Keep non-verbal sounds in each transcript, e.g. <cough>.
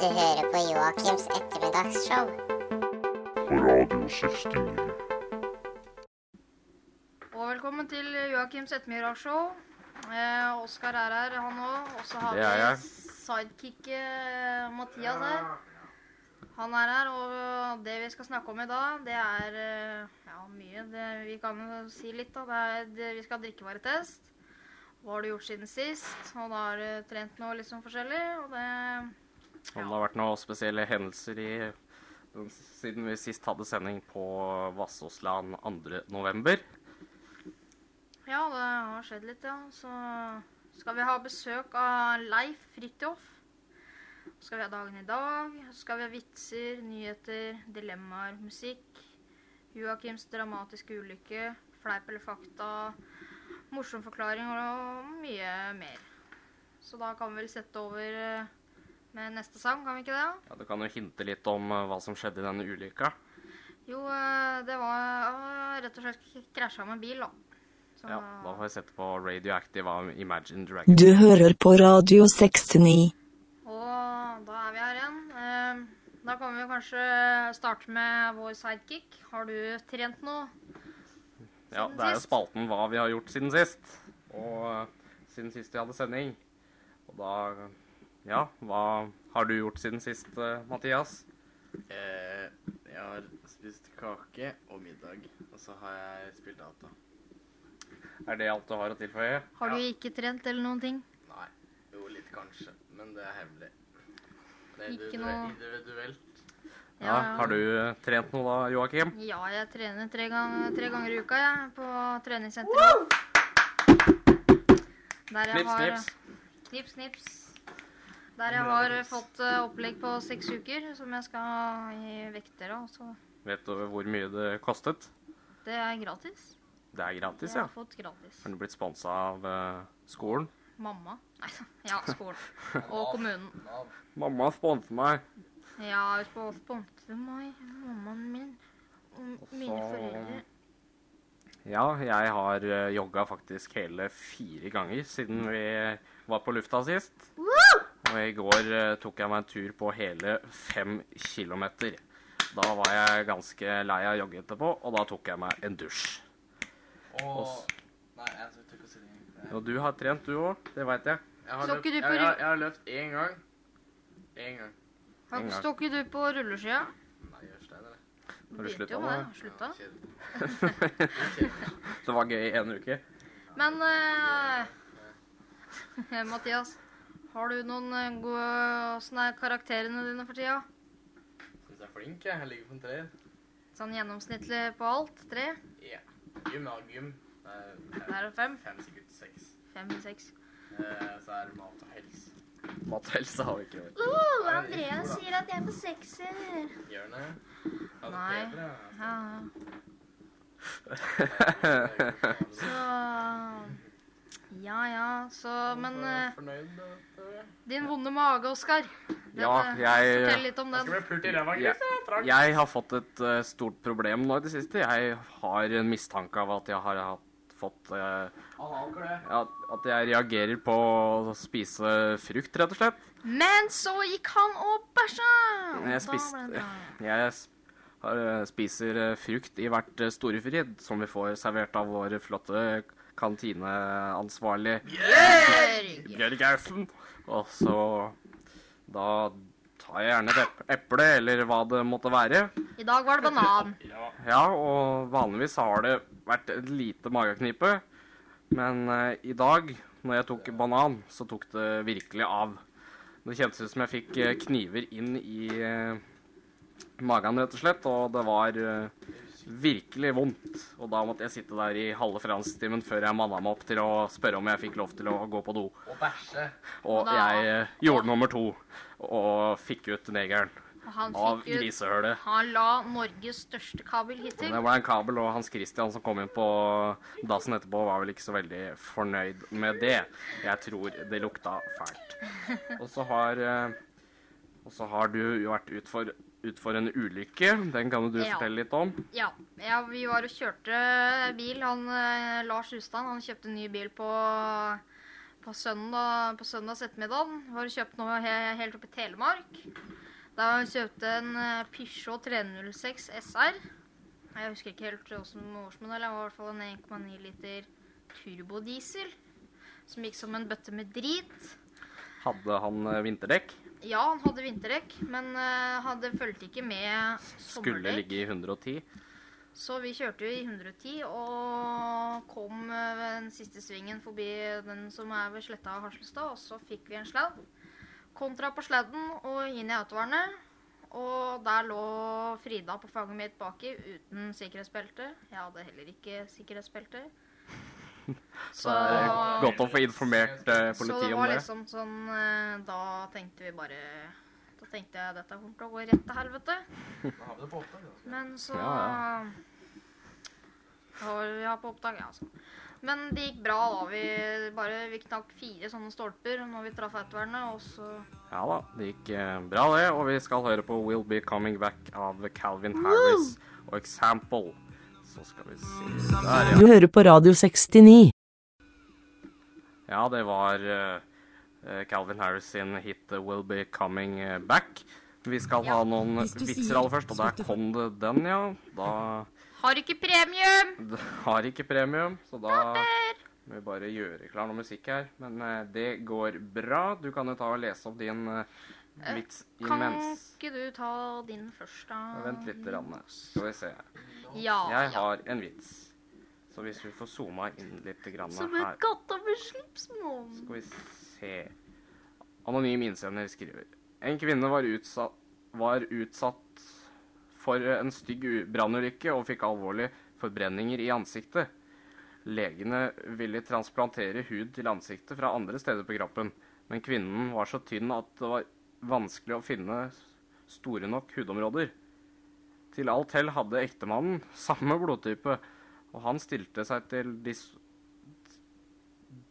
Du hører på Joakims ettermiddagsshow. på Radio 69. Og velkommen til Joakims ettermiddagsshow. Eh, Oskar er her, han òg. Og så har Det er vi jeg. sidekick eh, Mathias her. Han er her, og det vi skal snakke om i dag, det er eh, ja, mye. Det, vi kan jo si litt, da. Det er, det, vi skal ha drikkevaretest. Hva har du gjort siden sist? Og da har du trent noe litt sånn forskjellig. Og det Om det har vært noen spesielle hendelser i den, siden vi sist hadde sending på Vassåsland 2. november. Ja, det har skjedd litt, ja. Så skal vi ha besøk av Leif Fridtjof. Så skal vi ha dagen i dag. Så skal vi ha vitser, nyheter, dilemmaer, musikk. Joakims dramatiske ulykke, fleip eller fakta, morsom forklaring og mye mer. Så da kan vi vel sette over eh, med neste sang, kan vi ikke det? Ja, Du kan jo hinte litt om eh, hva som skjedde i denne ulykka. Jo, eh, det var eh, rett og slett krasja med bil, da. Så, Ja, Da får vi sett på Radioactive av Imagine Dragons. Du hører på Radio 69. Og da er vi her igjen. Da kan vi kanskje starte med vår sidekick. Har du trent noe? Ja, Det er jo spalten hva vi har gjort siden sist. Og siden sist vi hadde sending. Og da Ja, hva har du gjort siden sist, eh, Mathias? Eh, jeg har spist kake og middag, og så har jeg spilt data. Er det alt du har å tilføye? Har du ikke trent eller noen ting? Nei, jo litt kanskje, men det er hemmelig. Det er Ikke noe- individuelt. Ja, Har du eh, trent noe da, Joakim? Ja, jeg trener tre, gang, tre ganger i uka jeg, på treningssenteret. Der jeg Knips, har knips. Knips, knips. Der jeg har fått eh, opplegg på seks uker, som jeg skal i vekter av. Vet du hvor mye det kostet? det er gratis. Det er gratis, Jeg ja. har fått gratis. Har du blitt sponsa av eh, skolen? Mamma. Nei, <laughs> ja, skolen. <laughs> Og kommunen. Mamma sponset meg. Ja, hun sponser meg, mammaen min og mine foreldre. Ja, jeg har uh, jogga faktisk hele fire ganger siden vi var på lufta sist. Og i går eh, tok jeg meg en tur på hele fem kilometer. Da var jeg ganske lei av å jogge etterpå, og da tok jeg meg en dusj. Og Nei, jeg tror ikke å si det. Og du har trent, du òg. Det veit jeg. Jeg har løft løpt, jeg, jeg, jeg har løpt én gang. Én gang. Gang. Står ikke du på rulleskia? Nei, gjør Stein, det. Du Har du slutta med det. Slutta. <laughs> Det var gøy i en uke. Men eh, <laughs> Mathias, har du noen eh, gode Åssen er karakterene dine for tida? Syns jeg er flink, jeg. Jeg ligger på en treer. Sånn gjennomsnittlig på alt? Tre? Ja. Gym, ja. Gym. Det er er fem. Fem, sikkert seks. Fem, seks. Eh, så er det mat og helse. Mat og helse har vi ikke. Uh, Andreas sier at jeg er på sekser. Gjør den det? Er Nei. bedre. Ja, Ja, så Ja ja, så Men eh, jeg. din vonde mage, Oskar. Ja, jeg- Fortell litt om Jeg skal den. Chris. Jeg har fått et uh, stort problem nå i det siste. Jeg har en mistanke av at jeg har hatt, fått uh, at, at jeg reagerer på å spise frukt, rett og slett. Men så gikk han og bæsja! Jeg Da spiste ble det bra. Jeg s- har, eh, spiser eh, frukt i hvert eh, storefrid som vi får servert av vår flotte kantineansvarlig Bjørg! Bjørg Gausen. Og så da tar jeg gjerne et eple, eller hva det måtte være. I dag var det banan. Ja, og vanligvis har det vært et lite mageknipe. Men uh, i dag, når jeg tok banan, så tok det virkelig av. Det kjentes ut som jeg fikk eh, kniver inn i uh, magen, rett og slett. Og det var eh, virkelig vondt. Og da måtte jeg sitte der i halve fransktimen før jeg manna meg opp til å spørre om jeg fikk lov til å gå på do. Og bæsje. Og da- jeg gjorde nummer to og fikk ut negeren han av ut grisehølet. Han la Norges største kabel hittil. Det var en kabel, og Hans Christian som kom inn på dassen etterpå, var vel ikke så veldig fornøyd med det. Jeg tror det lukta fælt. <laughs> Og så har, eh, og så har du vært utfor ut for en ulykke. Den kan du Ja. fortelle litt om. Ja, ja, vi var og kjørte bil. Han, eh, Lars Hustad han kjøpte ny bil på på søndag på søndags ettermiddag. Var og kjøpte noe he helt oppe i Telemark. Da kjøpte en eh, Peugeot 306 SR. Jeg husker ikke helt åssen årsmodell. Det var i hvert fall en 1,9 liter turbodiesel. Som gikk som en bøtte med drit. Hadde han eh, vinterdekk? Ja, han hadde vinterdekk, men uh, hadde fulgte ikke med sommerdekk. Skulle ligge i 110. Så vi kjørte jo i 110 og kom eh, ved den siste svingen forbi den som er ved Sletta av Harselstad, og så fikk vi en sladd. Kontra på sladden og inn i autovernet. Og der lå Frida på fanget mitt baki uten sikkerhetsbelte. Jeg hadde heller ikke sikkerhetsbelte. <laughs> Så det er godt å få informert eh, om det Så det var liksom sånn eh, Da tenkte vi bare Da tenkte jeg dette kommer til å gå rett til helvete. Har. Altså. Men så Ja, Da var vi har på opptak, ja, altså. Men det gikk bra, da. Vi, bare, vi knakk fire sånne stolper når vi traff autovernet, og så Ja da, det gikk eh, bra det, og vi skal høre på Will Be Coming Back av Calvin Harris og Example. Så skal vi se Der, Du hører på Radio 69. Ja, det var eh, Calvin Harris sin hit eh, Will Be Coming Back. Vi skal ha noen vitser aller først, og der kom det den, ja. Da Har ikke premium! har ikke premium, så da må vi bare gjøre klar noe musikk her. Men uh, det går bra. Du kan jo ta og lese opp din uh, vits Kan ikke du ta din først, da? Vent litt, Ranne. skal vi se. Ja. Jeg har en vits. Så hvis vi får zooma inn litt grann Som en katt over slipsmål. Skal vi se Anonym innsender skriver En kvinne var utsatt, var utsatt for en stygg brannulykke og fikk alvorlige forbrenninger i ansiktet. Legene ville transplantere hud til ansiktet fra andre steder på kroppen, men kvinnen var så tynn at det var vanskelig å finne store nok hudområder. Til alt hell hadde ektemannen samme blodtype, og han stilte seg til dis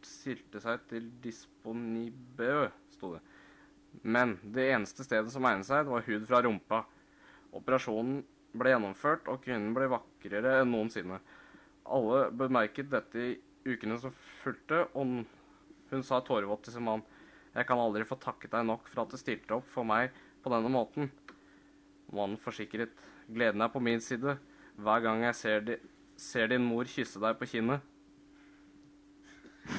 stilte seg til disponibø, sto det. Men det eneste stedet som egnet seg, det var hud fra rumpa. Operasjonen ble gjennomført, og kvinnen ble vakrere enn noensinne. Alle bemerket dette i ukene som fulgte, og hun sa tårevått til sin mann, jeg kan aldri få takket deg nok for at du stilte opp for meg på denne måten. Mannen forsikret, gleden er på min side. Hver gang jeg ser, di ser din mor kysse deg på kinnet. <laughs>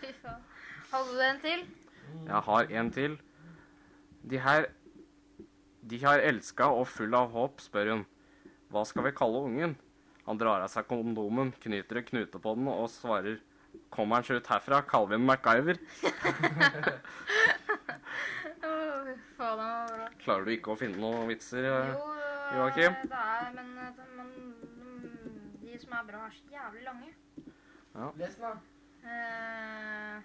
Fy faen. Hadde du en til? Jeg har en til. De her De har elska og full av håp, spør hun. Hva skal vi kalle ungen? Han drar av seg kondomen, knyter en knute på den og svarer Kommer han seg ut herfra? kaller MacGyver? <laughs> Åh, faen, det var bra. Klarer du ikke å finne noen vitser? eh? Jo, Joakim? det er Men, eh, men mm, de som er bra, er så jævlig lange. Les den, da. Eh,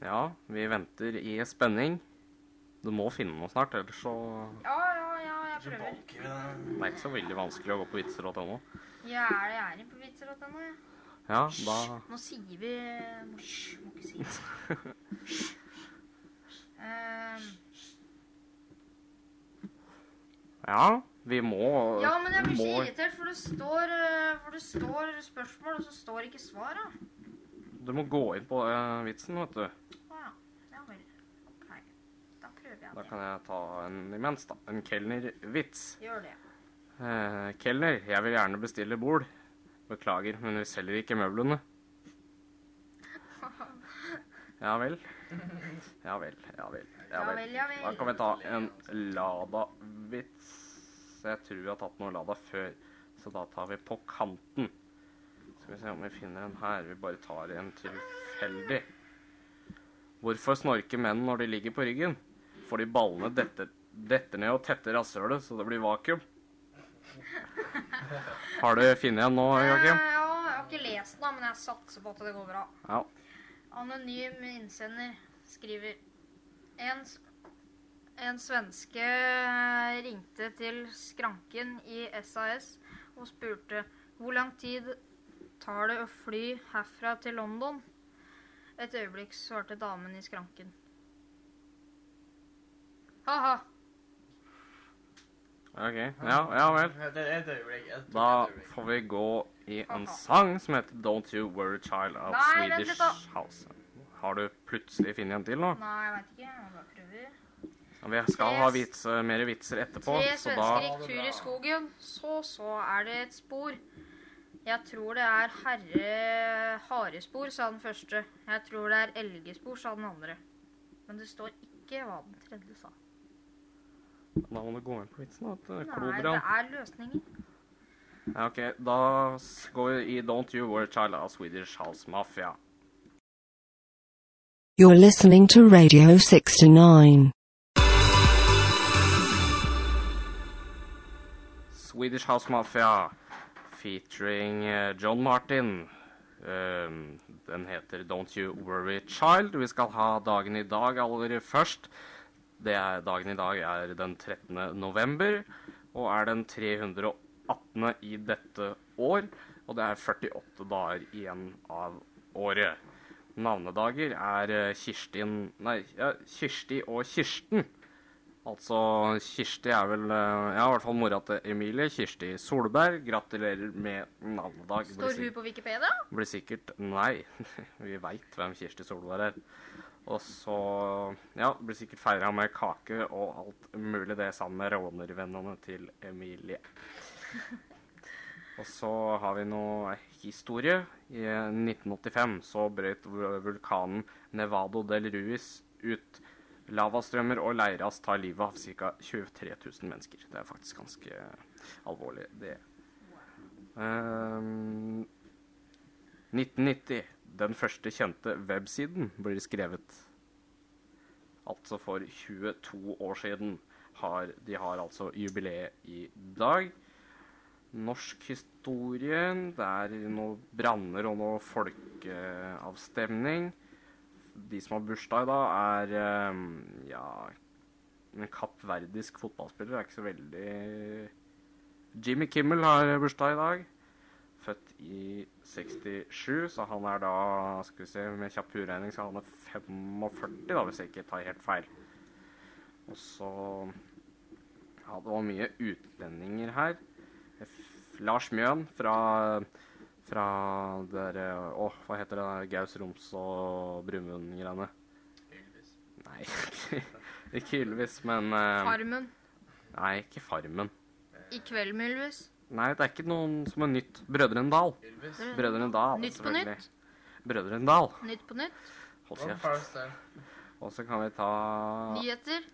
Ja, vi venter i spenning. Du må finne noe snart, ellers så ja, ja, ja, jeg prøver. Det er ikke så veldig vanskelig å gå på vitser.no. Ja, er det jeg er inne på vitser.no, jeg. Ja, da Nå sier vi Må, hysj, må ikke si det. <laughs> Ja, vi må ja, men jeg blir så irritert, for det står, eh, for det står spørsmål, og så står ikke svar, da. Du må gå inn på uh, vitsen, vet du. Å ja. Ja vel. Ok. Da prøver jeg Da kan jeg ta en imens, da. En kelnervits. Gjør det. Eh, kelner, jeg vil gjerne bestille bord. Beklager, men vi selger ikke møblene. Ja vel. Ja vel, ja vel. Ja vel. Da kan vi ta en Lada-vits. Jeg tror vi har tatt noe Lada før, så da tar vi på kanten. Skal vi se om vi finner en her. Vi bare tar en tilfeldig. Hvorfor snorker menn når de ligger på ryggen? Fordi ballene detter, detter ned og tetter rasshølet, så det blir vakuum. Har du funnet en nå, Joakim? Eh, Ja, jeg har ikke lest den, men jeg satser på at det går bra. Ja. Anonym innsender skriver En, en svenske ringte til skranken i SAS og spurte hvor lang tid tar det å fly herfra til London? Et øyeblikk svarte damen i skranken. Ha-ha. OK. Ja, ja vel. Da får vi gå i en sang som heter 'Don't You Worry Child' of Nei, Swedish. House. Har du plutselig funnet en til nå? Nei, jeg veit ikke. Jeg bare prøver. Vi skal ha vits, mer vitser etterpå, Tre så svensker da gikk tur i skogen. Så så er det et spor. Jeg tror det er herre harespor, sa den første. Jeg tror det er elgespor, sa den andre. Men det står ikke hva den tredje sa. Da må du gå inn på vitsen. at det Nei, det er løsningen. Ja, OK. Da går vi i 'Don't You Worry Child' av Swedish House Mafia. You're listening to Radio 69. Swedish House Mafia featuring eh, John Martin. Um, den heter Don't You Worry Child. Vi skal ha dagen i dag aller først. Det er, dagen i dag er den 13. november og er den 318. i dette år. Og det er 48 dager igjen av året. Navnedager er eh, Kirstin Nei, ja, Kirsti og Kirsten. Altså, Kirsti er vel eh, Ja, i hvert fall mora til Emilie. Kirsti Solberg. Gratulerer med navnedag. Står hun på Wikipedia? Blir sikkert Nei. <laughs> Vi veit hvem Kirsti Solberg er. Og så Ja, blir sikkert feira med kake og alt mulig det sammen med rånervennene til Emilie. Og så har vi noe historie. I 1985 så brøt vulkanen Nevado del Ruiz ut. Lavastrømmer og leiras tar livet av ca. 23 000 mennesker. Det er faktisk ganske alvorlig, det. Um, 1990. Den første kjente websiden blir skrevet. Altså for 22 år siden. Har, de har altså jubileet i dag. Norsk historie. Det er noe branner og noe folkeavstemning. De som har bursdag i dag, er ehm, ja En kappverdisk fotballspiller er ikke så veldig Jimmy Kimmel har bursdag i dag. I 67, så han er da Skal vi se, med kjapp utregning så han er 45, da, hvis jeg ikke tar helt feil. Og så Ja, det var mye utlendinger her. F Lars Mjøen fra fra der Å, hva heter det der Gaus Roms og Brumund-greiene? Ylvis. Nei, <laughs> ikke Ylvis, men uh, Farmen. Nei, ikke Farmen. I kveld med Ylvis. Nei, det er ikke noen som er nytt. Brødrene Dal. Ylvis. Brødrene Dal, Nytt på nytt. Brødrene Dal. Nytt på nytt. Hold kjeft. Og så kan vi ta Nyheter.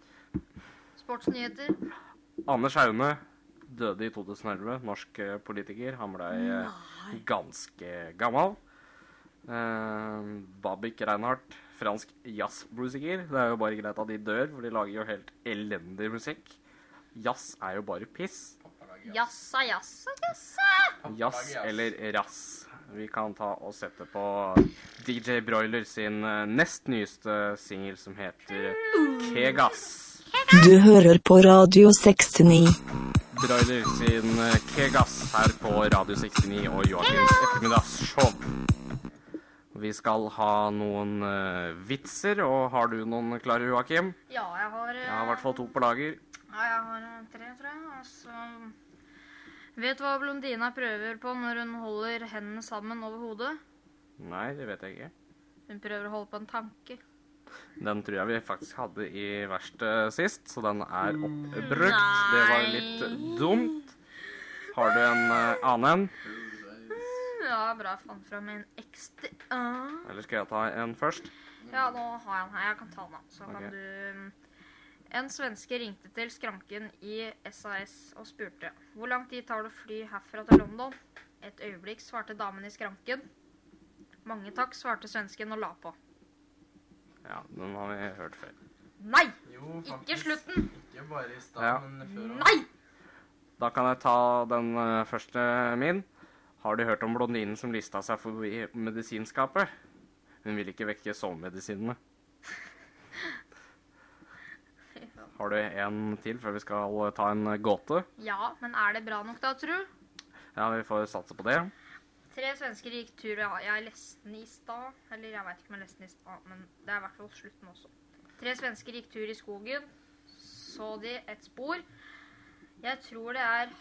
Sportsnyheter. Anders Aune. Døde i 2011. Norsk eh, politiker. Han ble eh, ganske gammel. Uh, Babik Reinhardt. Fransk jazzmusiker. Det er jo bare greit at de dør, for de lager jo helt elendig musikk. Jazz er jo bare piss. Jassa, jassa, jassa. Jazz eller rass. Vi kan ta og sette på DJ Broiler sin eh, nest nyeste singel som heter Kegas. Du hører på Radio 69. Broiler sin eh, Kegas her på Radio 69 og Joakims ettermiddagsshow. Vi skal ha noen uh, vitser, og har du noen klare, Joakim? Ja, jeg har Jeg har i hvert fall to på lager. Ja, jeg har eh, tre, tror jeg. Altså Vet du hva blondina prøver på når hun holder hendene sammen over hodet? Nei, det vet jeg ikke. Hun prøver å holde på en tanke. Den tror jeg vi faktisk hadde i verkstedet sist, så den er oppbrukt. Det var litt dumt. Har du en uh, annen? Ja, bra. Jeg fant fram en ekstra. Eller skal jeg ta en først? Ja, nå har jeg en her. Jeg kan ta den, da. Så okay. kan du En svenske ringte til skranken i SAS og spurte hvor lang tid tar det å fly herfra til London. Et øyeblikk, svarte damen i skranken. Mange takk, svarte svensken og la på. Ja, den har vi hørt før. Nei! Jo, Ikke slutten! Ikke bare i stad, Ja. men før og Nei! Da kan jeg ta den uh, første min. Har du hørt om blondinen som lista seg forbi medisinskapet? Hun vil ikke vekke sovemedisinene. Har du en til før vi skal ta en gåte? Ja, men er det bra nok da, tru? Ja, vi får satse på det. Tre svensker gikk tur Ja, jeg leste den i stad. Eller jeg veit ikke om jeg leste den i stad, men det er i hvert fall slutten også. Tre svensker gikk tur i skogen. Så de et spor. Jeg tror det er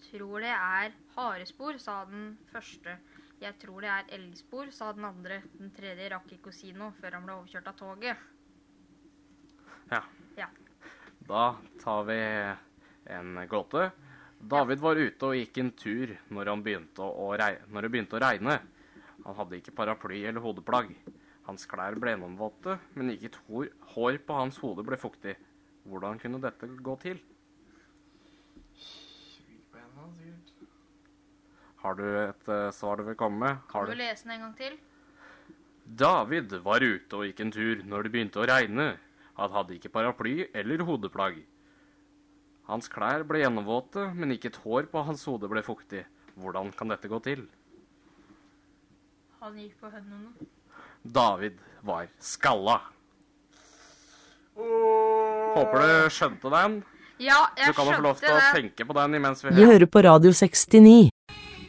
Tror det er harespor, sa den første. Jeg tror det er elgspor, sa den andre. Den tredje rakk ikke å si noe før han ble overkjørt av toget. Da tar vi en gåte. David var ute og gikk en tur når, han begynte å når det begynte å regne. Han hadde ikke paraply eller hodeplagg. Hans klær ble gjennomvåte, men ikke et hår, hår på hans hode ble fuktig. Hvordan kunne dette gå til? Har du et uh, svar du vil komme med? Har Kan du du? lese den en gang til? David var ute og gikk en tur når det begynte å regne. Han hadde ikke paraply eller hodeplagg. Hans klær ble gjennomvåte, men ikke et hår på hans hode ble fuktig. Hvordan kan dette gå til? Han gikk på hendene. David var skalla. Håper du skjønte den. Ja, jeg skjønte det. Du kan jo få lov til å tenke på den imens vi hører. Vi hører på Radio 69.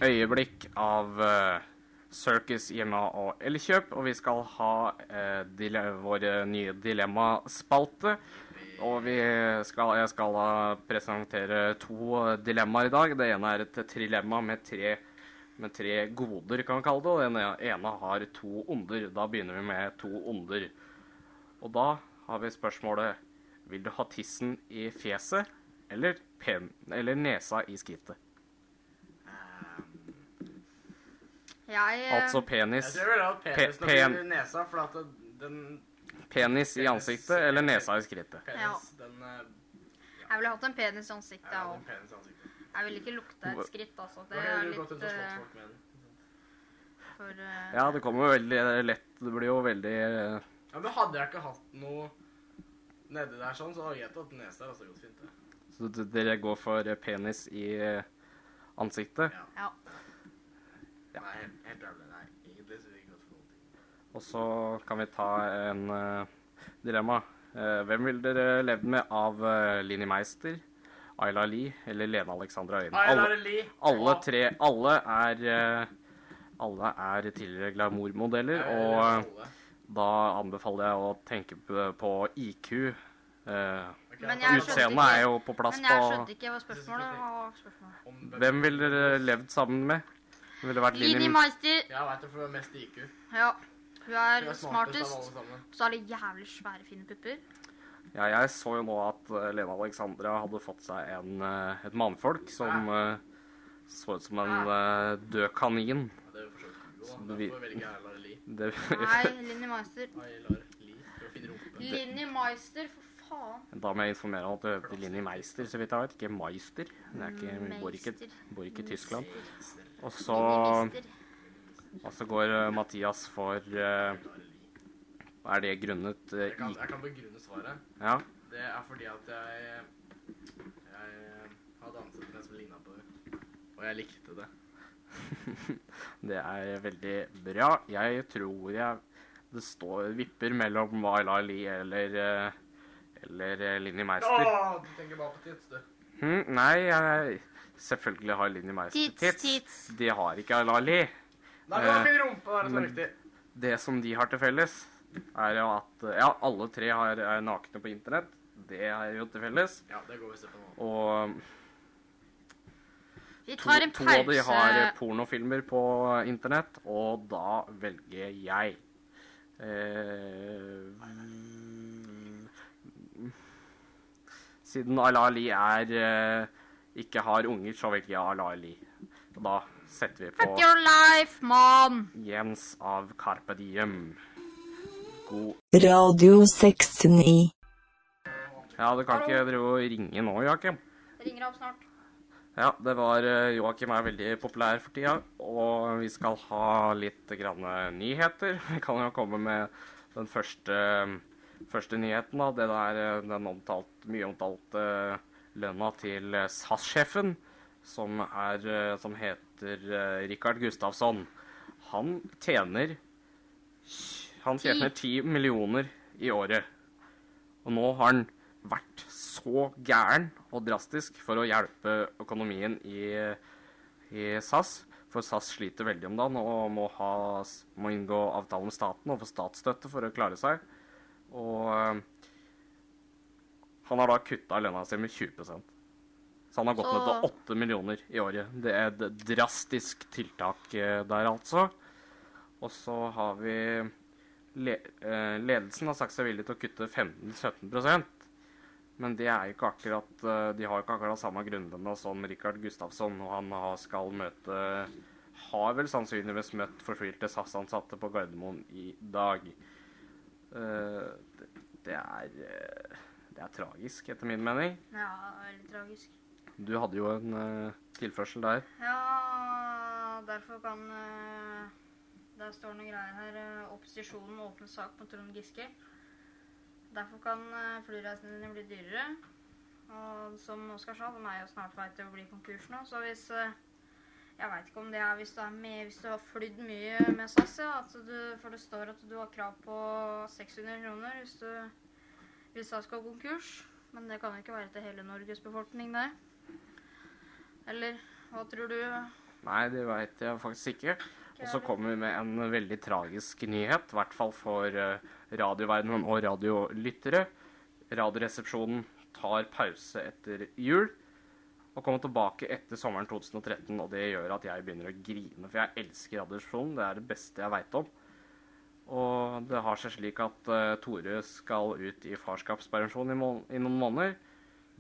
øyeblikk av eh, Circus hjemme og Elkjøp. Og vi skal ha eh, vår nye dilemmaspalte. Og skal, jeg skal da presentere to dilemmaer i dag. Det ene er et trilemma med tre, med tre goder, kan vi kalle det. Og den ene har to onder. Da begynner vi med to onder. Og da har vi spørsmålet Vil du ha tissen i fjeset eller, pen, eller nesa i skrittet? Jeg, eh, Altså Jeg penis. tror jeg vil ha penis Pe- oppi pen- nesa, for at den Penis i ansiktet eller nesa i skrittet? penis, den eh, jeg ville hatt en penis i ansiktet, ja, jeg den òg. penis i ansiktet. Jeg vil ikke lukte et skritt, altså. Det er du litt eh, folk med den. for eh, Ja, det kommer jo veldig lett Det blir jo veldig eh, Ja, men hadde jeg ikke hatt noe nedi der sånn, så hadde jeg tatt nesa der. Altså, gått fint, det. Så d- dere går for eh, penis i eh, ansiktet. Ja. Ja. Nei, helt, helt ærlig. Nei, egentlig så vil jeg ikke gått noen ting. Og så kan vi ta en uh, dilemma. Uh, hvem vil dere levd med av uh, Linni Meister, Ayla Lie eller Lene Alexandra Øyen? Ayla Alle, alle tre Alle er eh, alle er tidligere glamourmodeller, og eh, da anbefaler jeg å tenke på, på IQ. Uh, Ok, Men da jeg kan vi skjønte ta- Utseendet er jo på plass Men jeg skjønte ikke hva spørsmålet var. Hvem ville dere levd sammen med? Ville det vært Linni Meister. Jeg veit det, for hun har mest IQ. Ja. Hun er hun er smartest sammen. Så har de jævlig svære, fine pupper. Ja, jeg så jo nå at Lena Lene Alexandra hadde fått seg en, eh, et mannfolk som ja. så ut som en ja. død kanin. Ja, det er jo for så vidt du, Derfor velger jeg Lie. Nei, Linni Meister. Du. Linni Meister, for faen. da må jeg informere om at det heter Linni Meister, så vidt jeg vet. Ikke Meister. Det er ikke, bor ikke, bor ikke i Tyskland. Og så, og så går eh, Mathias for eh, Er det grunnet eh, Jeg kan, jeg kan begrunne svaret. Ja, Det er fordi at jeg Jeg har danset med en som ligna på det. Og jeg likte det. <laughs> det er veldig bra. Jeg tror jeg Det står vipper mellom Ayla Li eller eller Linni Meister. Åh, du tenker bare på tits, du. Hm, nei, jeg, selvfølgelig har Linni Meister Tits, tits. De har ikke Alali. Ali. Nei, men Eh, fin rumpe, det så men- viktig. Det som de har til felles, er jo at Ja, alle tre har, er nakne på internett. Det er jo til felles. Ja, det går vi se på nå. Og Vi tar en to av de har pornofilmer på internett, og da velger jeg eh, Siden Alali er eh, ikke har unger, så velger jeg Ayla Ali. Og da setter vi på Fuck your life, man! Jens av Carpe Diem. God Radio 69. Ja, du kan ikke drive og ringe nå, Joakim. Ringer opp snart. Ja, det var eh, Joakim er veldig populær for tida, og vi skal ha litt grann eh, nyheter. <laughs> Vi kan jo komme med den første, første nyheten, da. Det der, eh, den omtalt, mye omtalte lønna til eh, SAS-sjefen, som, eh, som heter eh, Rikard Gustafsson. Han tjener Han tjener ti millioner i året. Og nå har han vært så gæren og drastisk for å hjelpe økonomien i, i SAS. For SAS sliter veldig om dagen og må, ha, må inngå avtale med staten og få statsstøtte for å klare seg. Og han har da kutta lønna si med 20% Så han har gått ned til 8 millioner i året. Det er et drastisk tiltak eh, der, altså. Og så har vi le eh, Ledelsen har sagt seg villig til å kutte 15-17% Men det er ikke akkurat eh, De har ikke akkurat samme grunnlønna som Rikard Gustafsson, og han har, skal møte Har vel sannsynligvis møtt fortvilte SAS-ansatte på Gardermoen i dag. Det, er Det er tragisk, etter min mening. Ja, veldig tragisk. Du hadde jo en uh, tilførsel der. Ja, derfor kan uh, Der står noen greier her. eh, Opposisjonen åpner sak mot Trond Giske. Derfor kan flyreisene dine bli dyrere. Og som Oskar sa, de er jo snart vei til å bli konkurs nå. Så hvis Jeg veit ikke om det er hvis du, er med, hvis du har flydd mye med SAS, ja, at du, for det står at du har krav på 600 kroner hvis du SAS skal konkurs. Men det kan jo ikke være til hele Norges befolkning, det. Eller hva tror du? Nei, det veit jeg faktisk ikke. Og så kommer vi med en veldig tragisk nyhet, i hvert fall for eh, radioverdenen og radiolyttere. Radioresepsjonen tar pause etter jul og kommer tilbake etter sommeren 2013. Og det gjør at jeg begynner å grine, for jeg elsker Radioresepsjonen. Det er det beste jeg veit om. Og det har seg slik at uh, Tore skal ut i farskapspermisjon i, i noen måneder.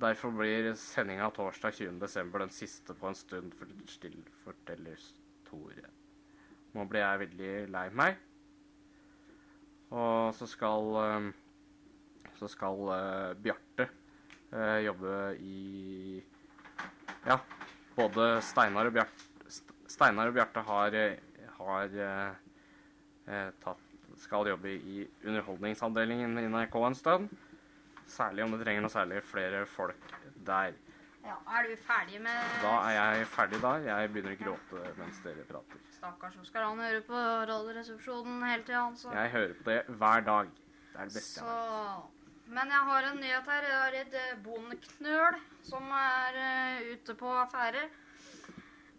Derfor blir sendinga torsdag 20.12. den siste på en stund, forteller Tore. Nå ble jeg veldig lei meg. Og så skal uh, Så skal uh, Bjarte jobbe i Ja, både Steinar og Bjarte St- Steinar og Bjarte har, har tatt Skal jobbe i underholdningsavdelingen i NRK en stund. Særlig om det trenger noe særlig flere folk der. Ja, Er du ferdig med Da er jeg ferdig da. Jeg begynner å gråte mens dere prater. Stakkars Oskar, han hører på Radioresepsjonen hele tida, Altså. Så. Jeg hører på det hver dag. Det er det beste jeg har. vet. Men jeg har en nyhet her. Jeg har et eh, bondeknøl som er eh, ute på affære.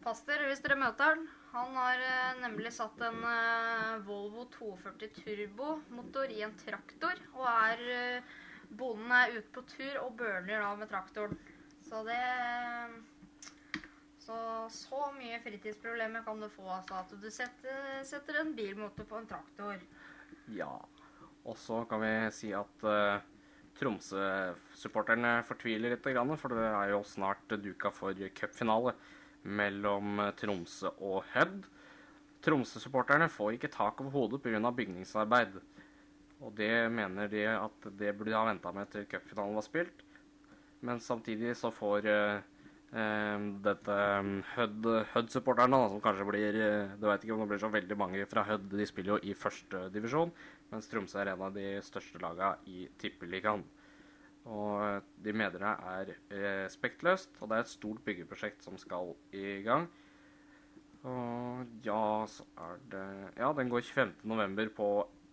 Pass dere hvis dere møter han. Han har eh, nemlig satt en eh, Volvo 240 turbomotor i en traktor. Og er eh, Bonden er ute på tur og burner da med traktoren. Så det Så, så mye fritidsproblemer kan du få altså, at du setter, setter en bilmotor på en traktor. Ja. Og så kan vi si at uh, Tromsø-supporterne fortviler litt, for det er jo snart duka for cupfinale mellom eh, Tromsø og Hødd. Tromsø-supporterne får ikke tak over hodet pga. bygningsarbeid. Og det mener de at det burde de ha venta med til cupfinalen var spilt. Men samtidig så får eh, eh, dette Hødd- Hødd-supporterne, som kanskje blir Du veit ikke om det blir så veldig mange fra Hødd, de spiller jo i første divisjon, mens Tromsø er en av de største laga i Tippeligaen. Og eh, de mener det er respektløst, og det er et stort byggeprosjekt som skal i gang. Og ja, så er det Ja, den går 25.11. på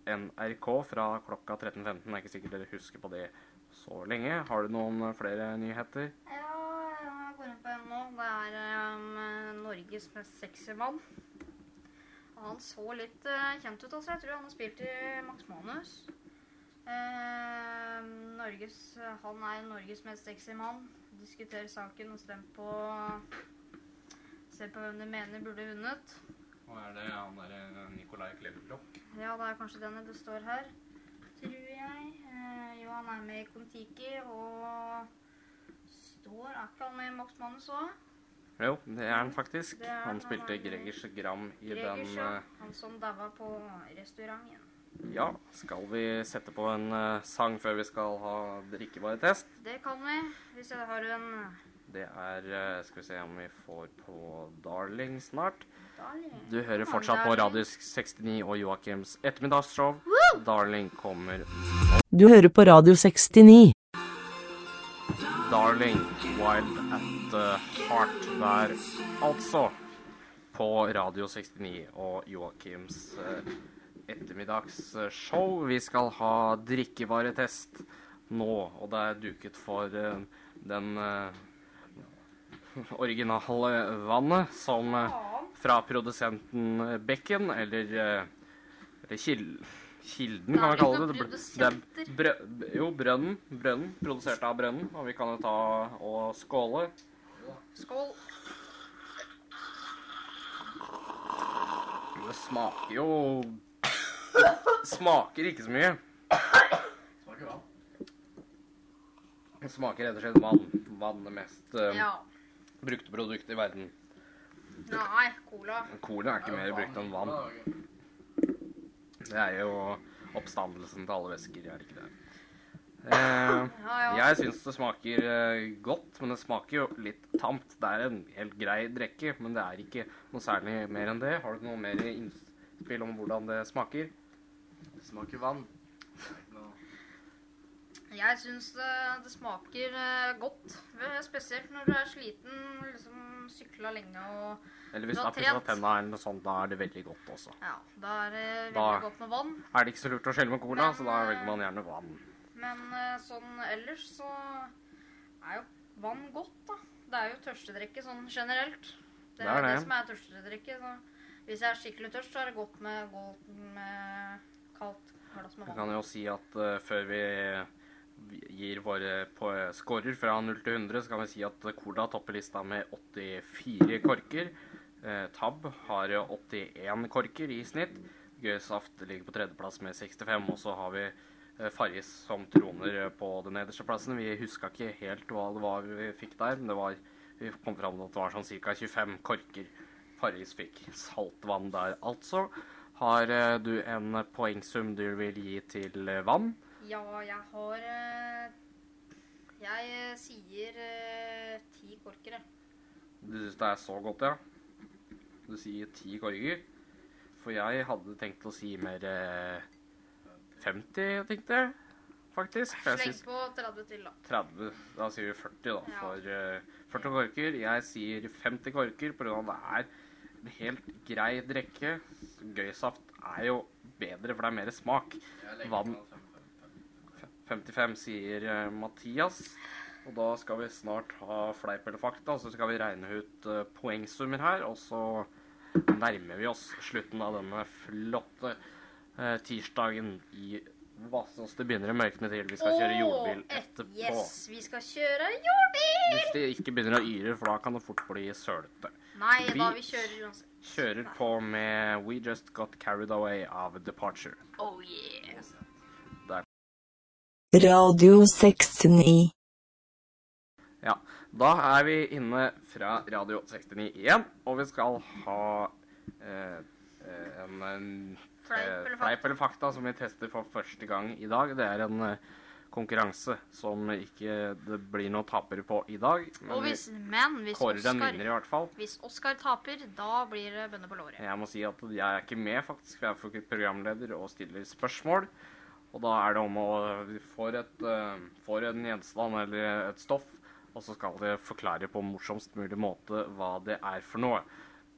NRK fra klokka 13.15. Det er ikke sikkert dere husker på det så lenge. Har du noen eh, flere nyheter? Ja, jeg går inn på en nå. Det er um, Norges mest sexy mann. Og han så litt uh, kjent ut, altså. Jeg tror han har spilt i Max Manus. Eh, Norges, han er Norges mest sexy mann. Diskuterer saken og stem på Se på hvem de mener burde vunnet. Og er det han derre Nicolai Klevebrok? Ja, det er kanskje denne det står her. Tror jeg. Eh, jo, han er med i Kon-Tiki og står Er ikke han med i òg? Jo, det er han faktisk. Er han, spilte er. Gregers Gram i Gregers, den ja. eh, Han som daua på restauranten. Ja, skal vi sette på en eh, sang før vi skal ha drikkevaretest? Det kan vi. Hvis jeg har en Det er eh, Skal vi se om vi får på Darling snart. Darling. Du hører fortsatt på Radio 69 og Joakims ettermiddagsshow. Darling kommer. Du hører på Radio 69. Darling, Wild at the Heart der, altså. På Radio 69 og Joakims eh, ettermiddagsshow. Vi skal ha drikkevaretest nå, og det er duket for eh, den eh, originale vannet som eh, fra produsenten Bekken, eller, eller Kilden, Kilden, kan man vi kalle det. det. det brø, jo, Brønnen. Brønnen, Produsert av Brønnen. Og vi kan jo ta og skåle. Skål. Det smaker jo Smaker ikke så mye. Smaker vann. Det smaker rett og slett vann. Vann det mest eh, Ja. brukte produktet i verden. Nei, cola. Cola er ikke mer brukt enn vann. Det er jo oppstandelsen til alle væsker, er det ikke det? Eh, Ja, ja. jeg syns det smaker eh, godt, men det smaker jo litt tamt. Det er en helt grei drikke, men det er ikke noe særlig mer enn det. Har du noe mer innspill om hvordan det smaker? Det smaker vann. Er Jeg syns det, det smaker eh, godt. Eh, Spesielt når du er sliten, liksom sykla lenge og Eller hvis Du har pusset tenna eller noe sånt, da er det veldig godt også. Ja, da er det veldig Da- godt med vann. Er det ikke så lurt å skjelle med cola, Men, så da velger eh, man gjerne vann. Men eh, sånn ellers så er jo vann godt, da. Det er jo tørstedrikke sånn generelt. Det Det er er det, det. som er tørstedrikke. Så hvis jeg er skikkelig tørst, så er det godt med, godt med kaldt glass med kan jo si at uh, før vi gir våre på scorer fra 0 til 100, så kan vi si at Cola topper lista med 84 korker. Eh, Tab har 81 korker i snitt. Gøysaft ligger på tredjeplass med 65, og så har vi eh, Farris som troner eh, på den nederste plassen. Vi huska ikke helt hva det var vi fikk der, men det var, vi kom fram til at det var sånn ca. 25 korker Farris fikk. Saltvann der, altså. Har eh, du en poengsum du vil gi til eh, vann? Ja, jeg har eh, Jeg sier ti korker, jeg. Du syns det er så godt, ja? Du sier ti korker. For jeg hadde tenkt å si mer eh, 50, tenkte jeg. Faktisk. Jeg Sleng på 30 til, da. 30. Da sier vi 40, da. Ja. For eh, 40 korker. Jeg sier 50 korker pga. det er en helt grei drikke. Gøysaft er jo bedre, for det er mer smak. Vann. på fem, fem, fem. 55 sier eh, Mathias. Og da skal vi snart ha fleip eller fakta, så skal vi regne ut eh, poengsummer her. Og så nærmer vi oss slutten av denne flotte eh, tirsdagen i Vassås. Det begynner å mørkne til. Vi skal kjøre jordbil etterpå. Yes, vi skal kjøre jordbil! Hvis det ikke begynner å yre, for da kan det fort bli sølete. Nei Vi- da, vi kjører uansett. Kjører på med We Just Got Carried Away av Departure. Oh yeah. Radio 69. Ja. Da er vi inne fra Radio 69 igjen, og vi skal ha eh, eh, en, en Fleip eh, eller fleip fakta? eller fakta som vi tester for første gang i dag. Det er en eh, konkurranse som ikke det blir noen tapere på i dag. Men Og hvis, men hvis i hvis Oscar taper, da blir det bønner på låret. Jeg må si at jeg er ikke med, faktisk. Jeg er ikke programleder og stiller spørsmål. Og da er det om å få et, eh, en gjenstand eller et stoff, og så skal det forklare på morsomst mulig måte hva det er for noe.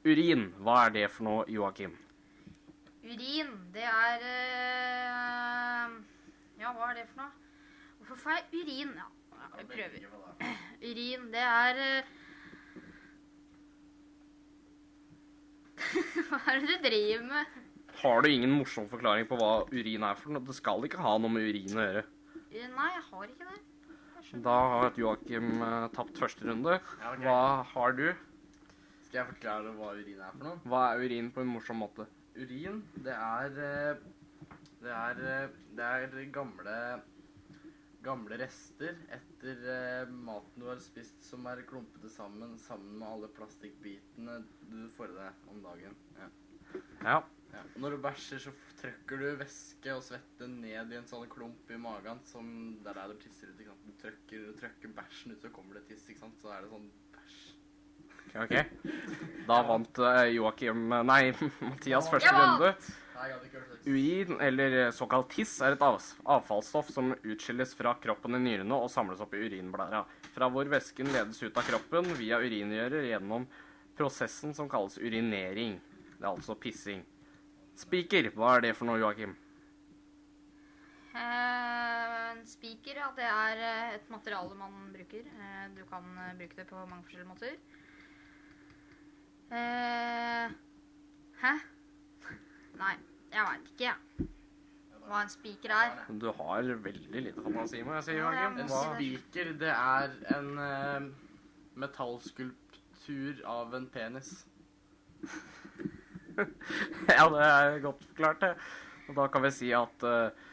Urin, hva er det for noe, Joakim? Urin, det er uh, Ja, hva er det for noe? Hvorfor feil. jeg urin? Ja, vi prøver. <clears throat> Urin, det er eh, <laughs> Hva er det du driver med? Har du ingen morsom forklaring på hva urin er for noe? Det skal ikke ha noe med urin å gjøre. Eh, Nei, jeg har ikke det. Da har Joakim eh, tapt første runde. Ja. Hva har du? Skal jeg forklare hva urin er for noe? Hva er urin på en morsom måte? Urin, det er Det er, det er gamle Gamle rester etter eh, maten du har spist som er klumpete sammen sammen med alle plastikkbitene du får i deg om dagen. Ja. Ja. Ja. Når du bæsjer, så trykker du væske og svette ned i en sånn klump i magen som Det er der du tisser ut. ikke sant? Du trykker, du trykker bæsjen ut, så kommer det tiss. ikke sant? Så er det sånn bæsj. Ok. Da vant eh, Joakim Nei, <laughs> Mathias første runde. Urin, eller eh, såkalt tiss, er et avfallsstoff som utskilles fra kroppen i nyrene og samles opp i urinblæra. Fra hvor væsken ledes ut av kroppen via urinrører gjennom prosessen som kalles urinering. Det er altså pissing. Spiker, hva er det for noe, Joakim? Eh, spiker, ja, det er eh, et materiale man bruker. Du kan bruke det på mange forskjellige måter. Eh, Hæ? <laughs> Nei, jeg veit ikke, jeg. Hva en spiker er. Du har veldig lite fantasi, må jeg si, Ja, jeg Joakim. En spiker, det er en uh, metallskulptur av en penis. <laughs> ja, det er godt forklart, det. Og da kan vi si at eh,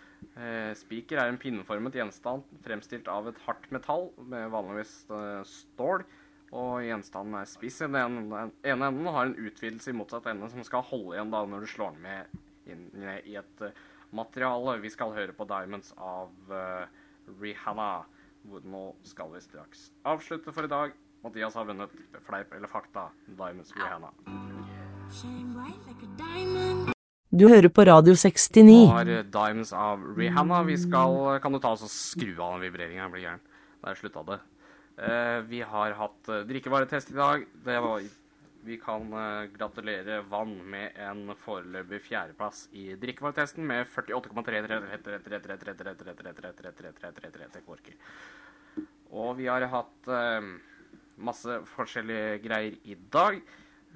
eh, spiker er en pinneformet gjenstand fremstilt av et hardt metall, med vanligvis stål. Og gjenstanden er spiss i den ene enden og har en utvidelse i motsatt ende som skal holde igjen da når du slår den med inn i et eh, materiale. Vi skal høre på Diamonds av eh, Rihanna. Hvor nå skal vi straks avslutte for i dag. Mathias har vunnet Fleip eller fakta. Diamonds Rihanna. Du hører på Radio 69. har eh, Diamonds av Rihanna. Vi skal Kan du ta oss og skru av den vibreringa? Jeg blir gæren. Der slutta det. Eh, vi har hatt drikkevaretest i dag. Det var Vi kan eh, gratulere Vann med en foreløpig fjerdeplass i drikkevaretesten med 48,3 korker. Og vi har hatt eh, masse forskjellige greier i dag.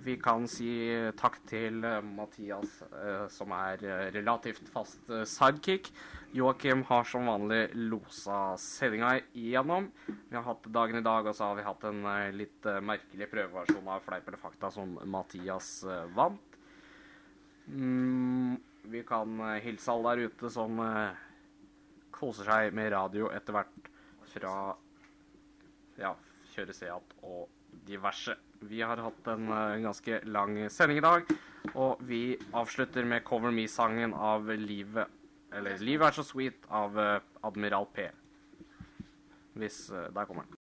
Vi kan si takk til eh, Mathias, eh, som er eh, relativt fast eh, sidekick. Joakim har som vanlig losa sendinga igjennom. Vi har hatt dagen i dag, og så har vi hatt en eh, litt eh, merkelig prøveversjon av Fleip eller fakta som Mathias eh, vant. Mm, vi kan hilse alle der ute som koser seg med radio etter hvert fra ja, kjøre Seat og diverse. Vi har hatt en ganske lang sending i dag, og vi avslutter med Cover Me-sangen av Livet Eller Livet er så sweet av eh, Admiral P. Hvis eh, Der kommer den.